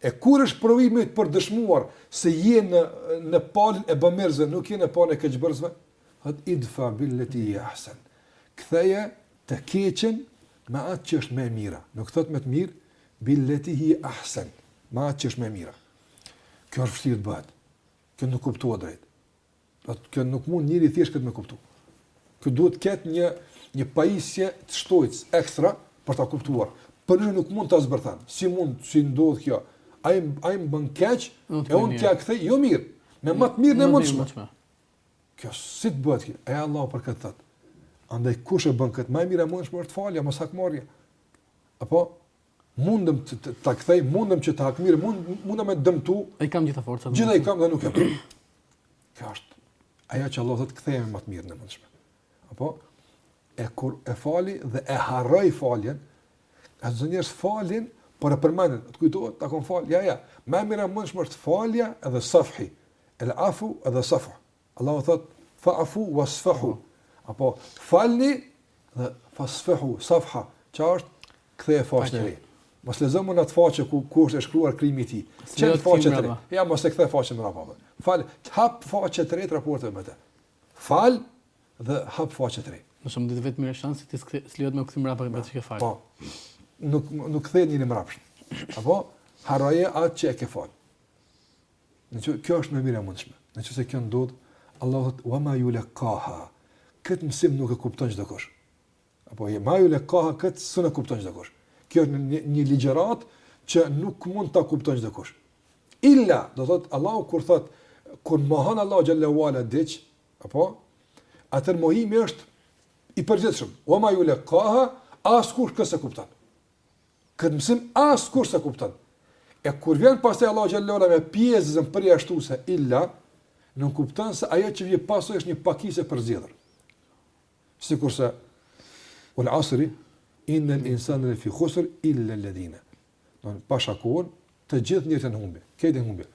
E kur është provimi për të dëshmuar se je në në palën e bëmirësve, nuk je në palën e keqbërësve? Thot idfa billeti hije ahsen. Ktheje të keqen me atë që është më e mira. Nuk thot me të mirë billeti hije ahsen. Me atë që është më e mira. Kjo është vështirë të bëhet. Kjo nuk kuptohet drejt. Kjo nuk mund njeri thjesht këtë me kuptu. Kjo duhet të ketë një një pajisje të shtojtës ekstra për ta kuptuar. Por njeri nuk mund ta zbërthen. Si mund, si ndodh kjo? Ai ai më bën keq, e unë t'ia kthej jo mirë, me ma të mirën e mundshme. Kjo si të bëhet kjo? E Allahu për këtë thot. Andaj kush e bën këtë? Më e mira e mundshme është falja, mos hakmarrja. Apo mundem të të ta kthej, mundem që të hakmerrem, mund mundem me dëmtu. I kam gjithë forcat. Gjithë i kam dhe nuk e bëj. Kjo është ajo që Allah thotë ktheje me më të mirën e mundshme. Apo e kur e fali dhe e harroj faljen, ka njerëz falin, por e përmendin, të kujtohet ta kon fal. Ja ja, më e mira e mundshme është falja edhe safhi. El afu edhe safhu. Allahu thotë, fa'fu wasfahu, apo falni dhe fasfahu, safha, që është kthej faqe të re. Mos lexo më atë faqe ku ku është shkruar krimi i tij. Çel faqe të re. Ja mos e kthej faqen mbrapa. Fal, hap faqe të re raporteve me të. Fal dhe hap faqe të re. Në shumë ditë vetëm është shansi ti s'lejohet më kthim mbrapa për atë që ke fal. Po. Nuk nuk kthehet një mbrapsht. Apo harroje atë që e ke fal. Në që, kjo është më e mira e mundshme. Në qoftë se kjo ndodh, Allah thot, wa ma julekkaha. Këtë mësim nuk e kupton çdokush. Apo, wa ma julekkaha, këtë s'e kupton çdokush. Kjo është një, një ligjëratë që nuk mund ta kupton çdokush. Illa, do thot, Allah kur thot, kur mohon Allah xhel-le ue ala diç, apo, atëherë mohimi është i përgjithshëm. Wa ma julekkaha, askush këtë s'e kupton. Këtë mësim askush s'e kupton. E kur vjen pastaj Allahu xhel-le ue ala me pjesëzën përjashtuese illa, nënkupton se ajo që vjen pas është një pakicë e përzgjedhur. Sikurse uel asri inna al insana fi khusr illa alladhina. Domethënë pasha kohën të gjithë njerëzit në humbje. Krejt në humbje.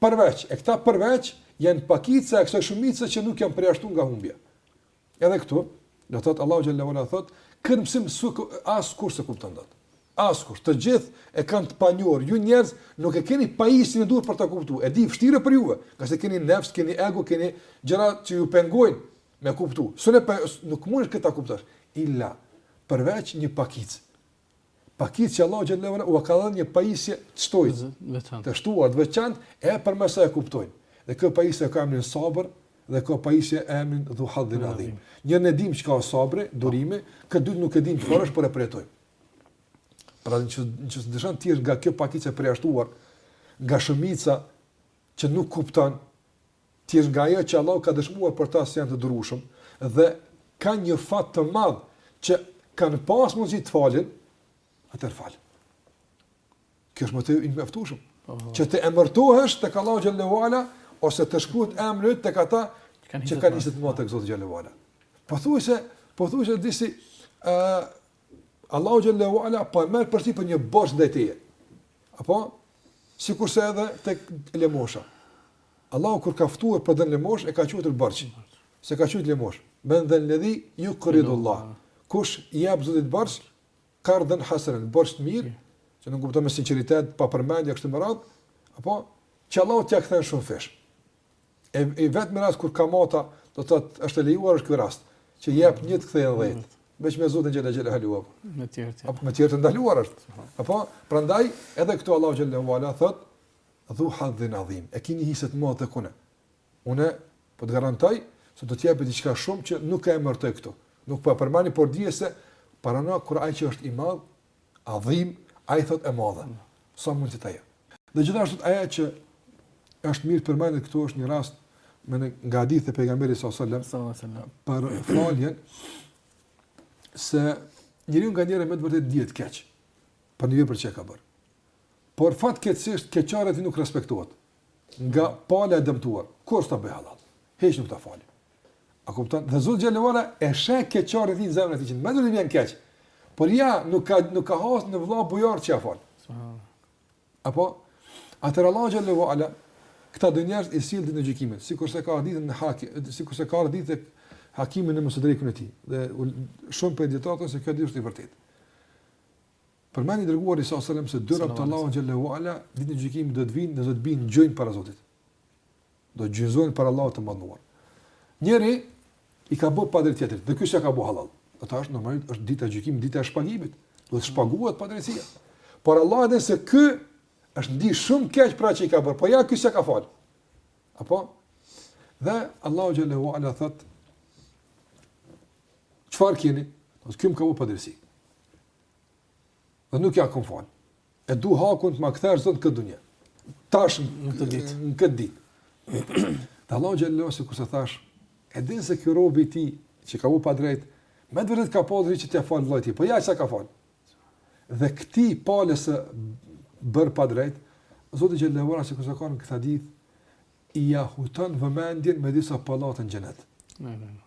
Përveç, e këta përveç janë pakica e kësaj shumice që nuk janë përjashtuar nga humbja. Edhe këtu, do thotë Allahu xhallahu ala thotë, këtë mësim askush s'e kupton dot. Askush, të gjithë e kanë të panjohur, ju njerëz nuk e keni pajisjen e duhur për ta kuptu, e di vështirë për juve, ngase keni nefs, keni ego, keni gjëra që ju pengojnë me kuptu, se nuk mundesh këtë ta kuptosh, illa përveç një pakice, pakicë që Allahu xhallahu ala u ka dhënë një pajisje të shtojtë, të shtuar, të veçantë, e përmes saj e kuptojnë. Dhe kjo pajisje e ka emrin sabër, dhe kjo pajisje e emrin dhu hadhin adhim. Njërën e dimë çka sabri, durimi, këtë të dytën nuk e dimë çfarë është, por e përjetojnë. Pra në që, në qoftë se dëshiron të jesh nga kjo pakicë e përjashtuar, nga shumica që nuk kupton, Të jesh nga ajo që Allahu ka dëshmuar për ta se janë të durueshëm dhe kanë një fat të madh që kanë pas mundësi të falin, atëherë fal. Kjo është motiv i mjaftueshëm. Që të emërtohesh tek Allahu xhallahu ala ose të shkruhet emri yt tek ata që kanë hise të madhe tek Zoti xhallahu ala. Po thuaj se po thuaj se disi ë Allahu xhallahu ala po e merr përsipër një borxh ndaj teje. Apo sikurse edhe tek lëmosha. Allahu kur ka ftuar për të dhënë lëmoshë e ka quajtur borxh. S'e ka quajtur lëmoshë. Men dhan ladhi yuqridu Allah. Kush i jep Zotit borxh? Kardan hasenen, borxh të mirë, që nënkupton me sinqeritet, pa përmendje kështu me radhë, apo që Allahu t'ia kthejë shumëfish. E i vetmi rast kur kamata, do të thotë, është e lejuar është ky rast, që jep 1 të kthehen 10. Veç me Zotin xhele xhelaluhu apo. Me të tjerë. Apo me të tjerë e ndaluar është. Apo, prandaj edhe këtu Allahu xhela wala thotë dhu hadhin adhim. E keni hise të madhe tek unë. Unë po të garantoj se do të jepet diçka shumë që nuk e emërtoj këtu. Nuk po e përmendi, por dije se paramendo kur ai që është i madh Adhim, ai thotë e madhe. Sa mund të jetë ajo? Dhe gjithashtu ajo që është mirë të përmendet këtu është një rast me një nga hadithet e pejgamberit sa sallam për faljen se njeriu nganjëherë me të vërtetë i vjen keq për një vepër që e ka bërë. Por fatkeqësisht keqardhja e tij nuk respektohet nga pala e dëmtuar. Kur s'ta bën hallall? Hiç nuk ta fal. A kupton? Dhe Zoti xhelalu ala e sheh keqardhjen e tij në zemrën e tij që me vërtetë i vjen keq. Por ja, nuk ka nuk ka hasur në vëlla bujar që e fal. Apo atëherë Allahu xhelalu ala këta dy njerëz i sjell ditën e gjykimit, sikurse ka ardhur në hak, sikurse ka ardhur te Hakimi në Mustedrekun e tij. Dhe shumë prej dijetarëve se ky hadith është i vërtetë. Përmend i dërguari sallallahu alajhi wasallam se dy robër të Allahut xhelalu ala ditën e gjykimit do të vijnë, do të bien në gjunjë para Zotit. Do gjykohen para Allahut të Madhëruar. Njëri i ka bë padrejt tjetrit, dhe ky s'e ka bë halal. Do të thotë normalisht është dita e gjykimit, dita e shpagimit. Do të shpaguhet padrejtësia. Por Allahu e di se ky është ndi shumë keq pra që i ka bërë, po ja ky s'e ka falë. Apo? Dhe Allahu xhelle ue ala thotë, çfarë kini? Ky më ka bo padrejtësi. Dhe nuk ia kom falë. E du hakun të ma kthesh Zot në këtë dunja. Tash në këtë ditë. Në këtë ditë. Dhe Allahu xhelle ue ala sikurse thashë, e din se ky robi i tij që ka bo padrejt, me të vërtetë ka pas dëshirë që t'ia falë vllai i tij, po ja që s'ka falë. Dhe këtij palës që i është bërë padrejt, Zoti xhelle ue ala sikurse ka në këtë ditë, i a huton vëmendjen me disa pallate në xhenet. Ne, ne, ne.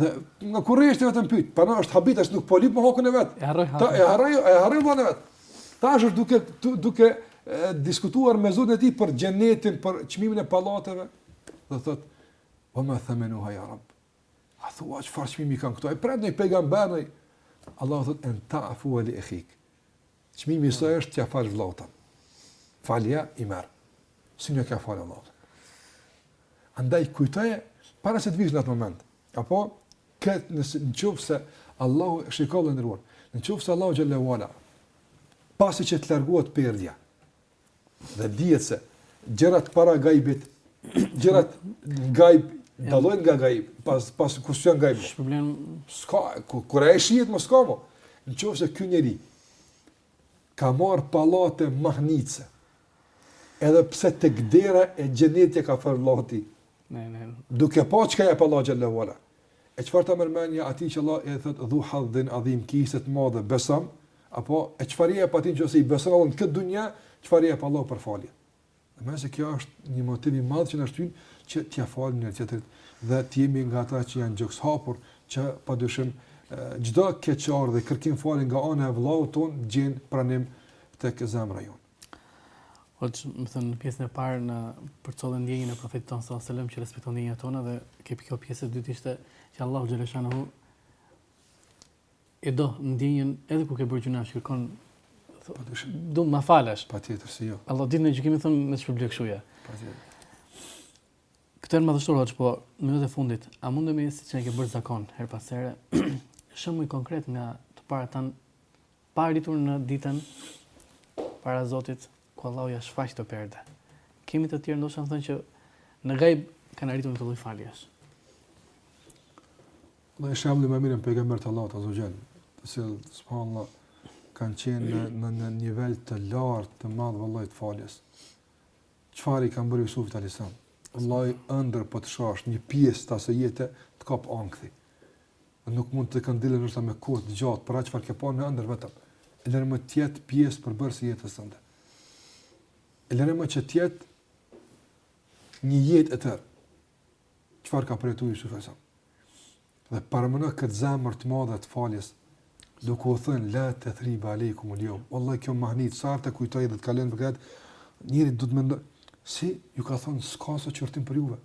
Dhe ngaherë rri dhe vetëm pyet, po është habit, tash nuk po lip me hakun e vet. E harroj. Ta e harroj, e harroj vllanë e vet. Tash është duke duke e, diskutuar me Zotin e tij për xhenetin, për çmimin e pallateve. Dhe thot, "O ma thamenu ha ya Rabb." A thua çfarë çmimi kanë këto? Ai prandaj pejgamberi Allahu thot en ta'fu li akhik. Çmimi i saj është t'ia falsh vllaut tënd. Falja i merr. Se nuk ia ka falë vllaut. Andaj kujtoje para se të vish në atë moment. Apo kët nëse në qoftë se Allahu i Madhëruar. Në qoftë se Allahu xhelle ue ala pasi që të largohet perdja. Dhe dihet se gjërat para gajbit, gjërat gajb dallojnë nga gajb, pas pas kur s'ka gajb. Problem s'ka, kur kur ai shihet mos ka më. Në qoftë se ky njeri ka marr pallate mahnitëse. Edhe pse tek dera e xhenetit ka falë vllain e tij. Ne ne. Duke pa çka i jep Allahu xhelle ue ala. E çfarë ta merr mendja atij që Allahu i thotë dhu hadhin adhim, ke hise të madhe, beson? Apo e çfarë i jep atij nëse i beson Allahut në këtë dunja, çfarë i jep Allahu për falje? Dhe mendoj se kjo është një motiv i madh që na shtyn që t'ia falim njëri tjetrit dhe të jemi nga ata që janë gjoksëhapur, që padyshim çdo keqardhje dhe kërkim falje nga ana e vëllaut tonë gjen pranim tek zemra jonë. Hoxhë, me thënë në pjesën e parë na përcolle ndjenjën e profetit tonë sallallahu alajhi wasallam që respekton ndjenjat tona dhe kjo pjesë e dytë ishte që Allahu xhaleshanahu e do ndjenjën edhe kur ke bërë gjynah, kërkon do ma falesh. Patjetër se jo. Allahu ditën e gjykimit thon me çfarë blen kështu ja. Patjetër. Këtë i dashur hoxhë po në minutat e fundit, a mundemi siç na ke bërë zakon herë pas here, shembull konkret nga të parët tanë Pa arritur në ditën para Zotit ku Allahu ia shfaq këto perde. Kemi të tjerë ndoshta me thënë që në gajb kanë arritur në këtë lloj faljesh. Ne shembullin më të mirë pejgamberët e Allahut azze ue xhel, të cilët subhanallahu kanë qenë në në një nivel të lartë të madh vëllai të faljes. Çfarë i kanë bërë Jusufit alayhis salam? Vallahi ëndërr po të shohësh një pjesë të asaj jete të kap ankthi. Nuk mund të kanë dil ndoshta me kohë të gjatë, por atë çfarë ke pa në ëndërr vetëm. Lëre më të jetë pjesë përbërëse e jetës tënde. Lëre më që të jetë një jetë e tërë. Çfarë ka përjetuar Jusufi alayhis salam? Dhe paramendo këtë zemër të madhe të faljes, duke u thënë la tathriba alejkum el yom. Wallahi kjo mahnit sa ta kujtoj dhe të kalon për këtë, njeri do të mendoj si ju ka thënë s'ka sa qërtim për juve.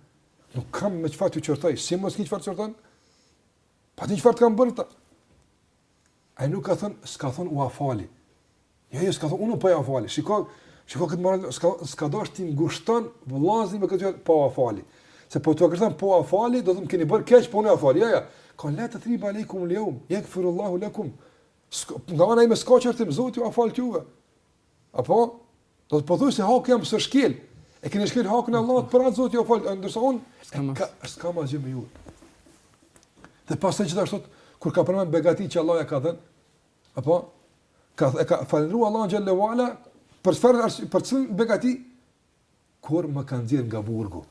Nuk kam me çfarë të qortoj, si mos ki çfarë qorton? Pa di çfarë të kanë bërë ata? Ai nuk ka thënë, s'ka thënë ua fali. Jo, jo, s'ka thënë, unë po jua fali. Shiko, shiko këtë moralin, s'ka, s'ka dashtë t'i ngushton vëllaznit me këtë fjalë, po ua fali. Se po të kish thënë, po ua fali, do të më keni bërë keq, po unë ua fali. Jo, jo, ka la tathriba alejkum el jeum, jagfirullahu lekum. Nga ana ime s'ka qërtim, Zoti ua faltë juve. Apo, Do të thuaj se haku jem s'u shkel. E keni shkel hakun e Allahut për atë Zoti ua fal, ndërsa unë s'kam asgjë me ju. Dhe pastaj gjithashtu kur ka përmend begati që Allah ja ka dhënë, apo ka e ka falënderuar Allahun xhelle ue ala për çfarë për cilën begati kur më ka nxjerrë nga burgu.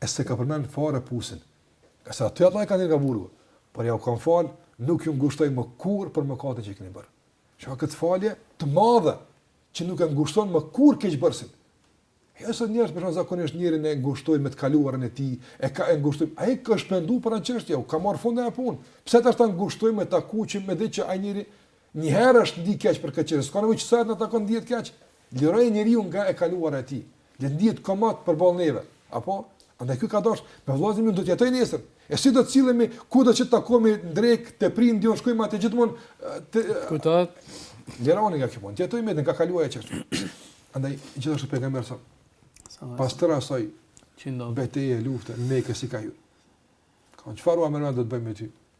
E s'e ka përmen fare pusin. Edhe aty Allah e ka nxjerrë nga burgu. Por ja u kam falë, nuk ju ngushtoj më kurrë për mëkatet që i keni bërë. Shiko këtë falje të madhe, që nuk e ngushton më kurrë keqbërësin. E jo sot njerëz për shkak zakonisht njeriun e ngushtojnë me të kaluarën e tij, e ka e ngushtojnë. Ai kur është pendu për atë çështje, ka marr fund ajo punë. Pse tash ta ngushtojmë me ta kujtim me ditë që ai njeri një herë është ndi keq për këtë çështje. S'ka nevojë që sa ta takon ndihet keq. Lirojë njeriun nga e kaluara e tij, le të ndihet komod përballë neve. Apo? Andaj ky ka dashur, me vëllezërit unë do të jetoj nesër. E si do të sillemi, ku do që të takohemi në drekë, te prindi unë shkojmë atje gjithmonë të Kujtohet? Lironi nga kjo punë. Të jetojmë me të ka kaluar kjo çështje. Andaj gjithashtu pejgamberi sa pas tërë asaj që ndodhi beteje lufte në Mekë si ka ju. Ka çfarë ua merr mendja do të bëjmë me ty?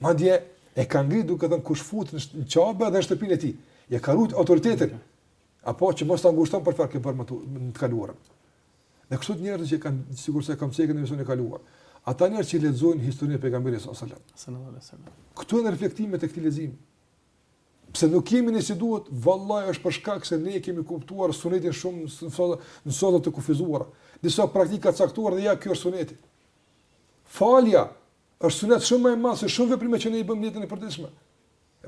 Madje e ka ngrit duke thënë kush futet në në Qabe dhe në shtëpinë e tij, ia ka ruajt autoritetin. Apo që mos ta ngushton për çfarë ke bërë më, në të kaluarën. Dhe këta njerëzit që kanë sikur se kam cekur në emisionin e kaluar. Ata njerëz që lexojnë historinë e pejgamberit sallallahu alajhi wasallam. Sallallahu alajhi wasallam. Këto janë reflektimet e këtij leximi. Pse nuk jemi ne si duhet? Vallahi është për shkak se ne kemi kuptuar sunetin shumë në suaza, në suaza të kufizuara. Disa praktika të caktuara dhe ja ky është suneti. Falja Është sunet shumë më i madh se shumë veprime që ne i bëjmë në jetën e përditshme.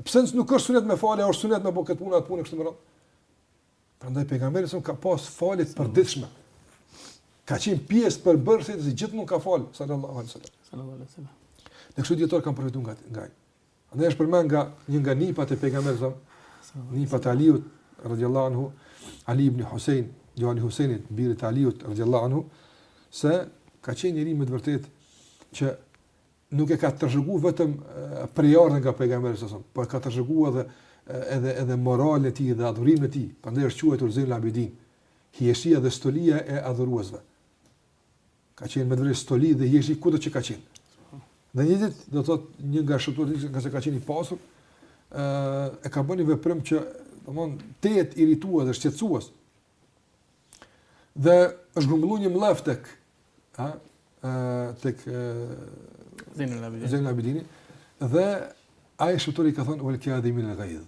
Pse nuk është sunet me falë, është sunet me bë këtë punë atë punë kështu me radhë. Prandaj pejgamberi jonë ka pas falje të përditshme. Ka qenë pjesë përbërëse dhe gjithmonë ka falë, sallallahu alai sallam. Sallallahu alai sallam. Dhe kështu dijetarët kanë përfitu nga, nga Andaj është përmend nga një nga nipat e pejgamberit sas nipat e Aliut radhiyallahu anhu Ali ibn Husain, djali Husajnit, birit të Aliut radhiyallahu anhu se ka qenë njeri me të vërtet që nuk e ka trashëgu vetëm prejardhjen nga pejgamberi sësëm, po e ka trashëgu edhe, edhe, edhe moralin e tij dhe adhurimin e tij, prandaj është quajtur Zejnul Abidin, hijeshia dhe stolia e adhuruesve. Ka qenë me të vërtet stoli dhe hijeshi kudo që ka qenë. Në një ditë, do të thotë një nga shërbëtorët ngase ka qenë i pasur, ë e ka bënë veprim që domthon tejet irritues dhe shqetësues. Dhe është grumbulluar një mllaf tek, ha, ë tek Zeynel Abidin. Zeynel Abidin dhe ai shërbëtori i ka thonë uel kadhimine el gajdh.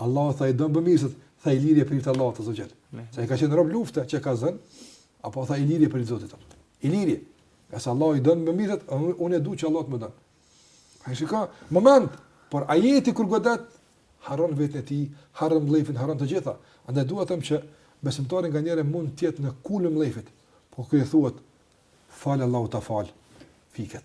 Allahu tha i do bëmirësit, tha i lirë je për hir të Allahut azze ue xhel. Se i ka qenë rob lufte që ka zënë, apo tha i lirë je për hir të Zotit. I lirë je, nëse Allahu i don bëmirësit, unë e du që Allahu të më dojë. Ai shiko, moment, por ajeti kur godet, harron veten e tij, harron mllefin, harron të gjitha. Andaj dua të them që besimtari nganjëherë mund të jetë në kulm mllefit, po kur i thuhet, falë Allahu të falë, fiket.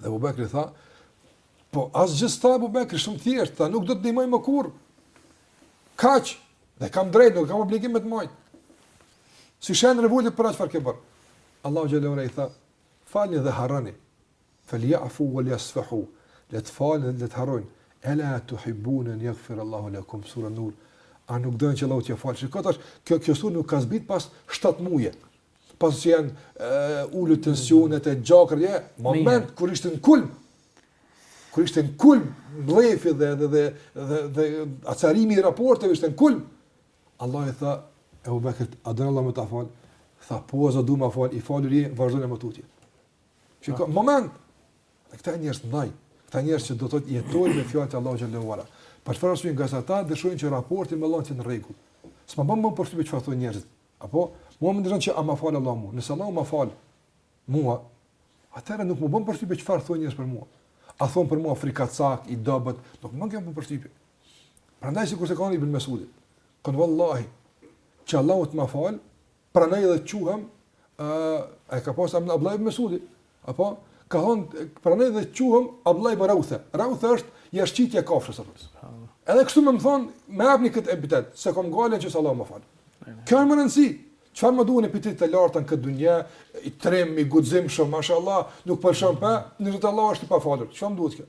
Dhe Abu Bekri tha, po asgjë s'tha Abu Bekri, shumë thjeshtë, tha nuk do të ndihmoj më kurrë, kaq, dhe kam drejt, nuk kam obligim me të mbajt. Si shenjë revoltit për atë çfarë ke bërë. Allahu xhele ue ala i tha, falni dhe harroni, fal ja'fu uel jasfehu, le të falin dhe le të harrojnë, ela tuhibbune en jagfir Allahu lakum, sure Nur, a nuk doni që Allahu t'ju falë, që këtë është, kjo, kjo sure nuk ka zbrit pas 7 muajve, Pasi që janë uh, ulë tensionet e gjakrat, në moment kur ishte në kulm, kur ishte në kulm, mllefi dhe, dhe, dhe, dhe, dhe acarimi i raporteve ishte në kulm, Allah i tha, Ebu Bekër, a don Allah me ta falë? Tha, po e Zot du ma falë, i falur je, vazhdon e më tutje. Shiko, moment, dhe këta njerëz prandaj, këta njerëz që domethënë jetojnë me fjalët e Allahut xhele ue ala. Për çfarë arsye ngase ata, dëshirojnë që raportin me Allahun ta kenë në rregull. S'më bën më përshtypje çfarë thonë njerëz, Apo, mua më intereson që a ma fal Allahu mua. Nëse Allahu ma fal mua, atëherë nuk më bën përshtypje çfarë thonë njerëz për mua. A thon për mua frikacak i dobët, nuk më kanë bën përshtypje. Prandaj sikurse ka thënë Ibn Mesudi. Thon vallahi që Allahu të ma fal, pranoj edhe quhem ë uh, e ka pas Abdullah Ibn Mesudi. Apo, ka thënë, pranoj edhe quhem Abdullah ibn Rautha. Rautha është jashtëqitja e kafshës, apo. Edhe kështu me më thonë, më jepni këtë epitet, s'e kom gajle veç Allah më falë. Kjo e me rëndësi, çfarë më duhen epitete të larta në këtë dynja, i trim, i guximshëm, mashallah, nuk lëshon pe, në gjyq t'Allahut është i pafalur, çfarë më duhet kjo?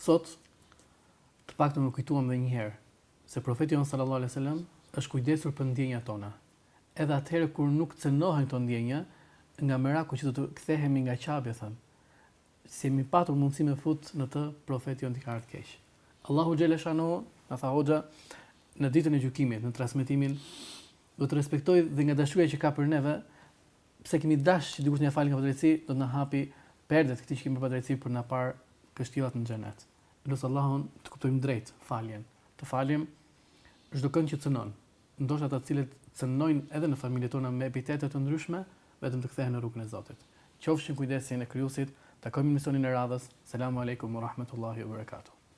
Sot, të paktën u kujtuam edhe një herë se Profeti jonë sallallahu alejhi ve sellem është kujdesur për ndjenjat tona, edhe atëherë kur nuk cenohen këto ndjenja, nga meraku që do të kthehemi nga Qabja, me thënë, s'jemi patur mundësi me fut në të Profetin jonë i ka ardhur keq. Allahu xhela shanu, na tha hoxha, në ditën e gjykimit, në transmetimin do të respektojë dhe nga dashuria që ka për neve, Pse kemi dash që dikush të na falë nga padrejtësi, do të na hapi perdet këtij që kemi bërë padrejtësi për na parë kështjellat në xhenet. Lus Allahun të kuptojmë drejt faljen, të falim çdokënd që cënon. Ndoshta ata të cilët cënojnë edhe në familjet tona me epitete të ndryshme, vetëm të kthehen në rrugën e Zotit. Qofshi n'kujdesin e Krijuesit, takohemi në emisionin e radhës. Selamu alejkum wa rahmetullahi wa berekatuh.